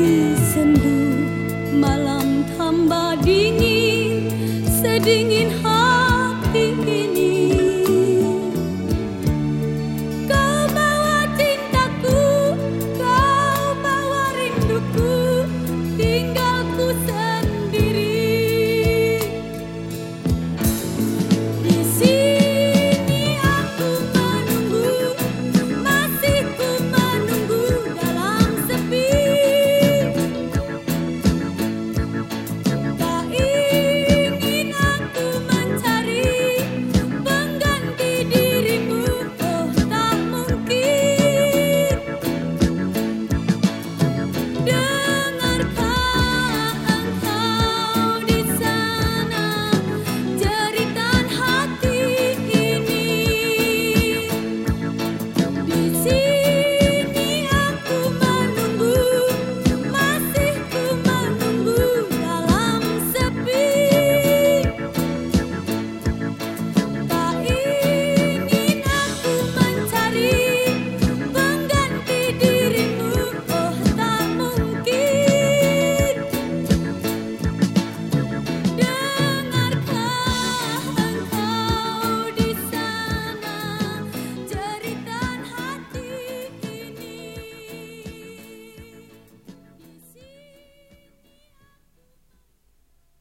Sambil sendu malam tambah dingin Sedingin hati ini. Kau bawa cintaku, kau bawa rinduku.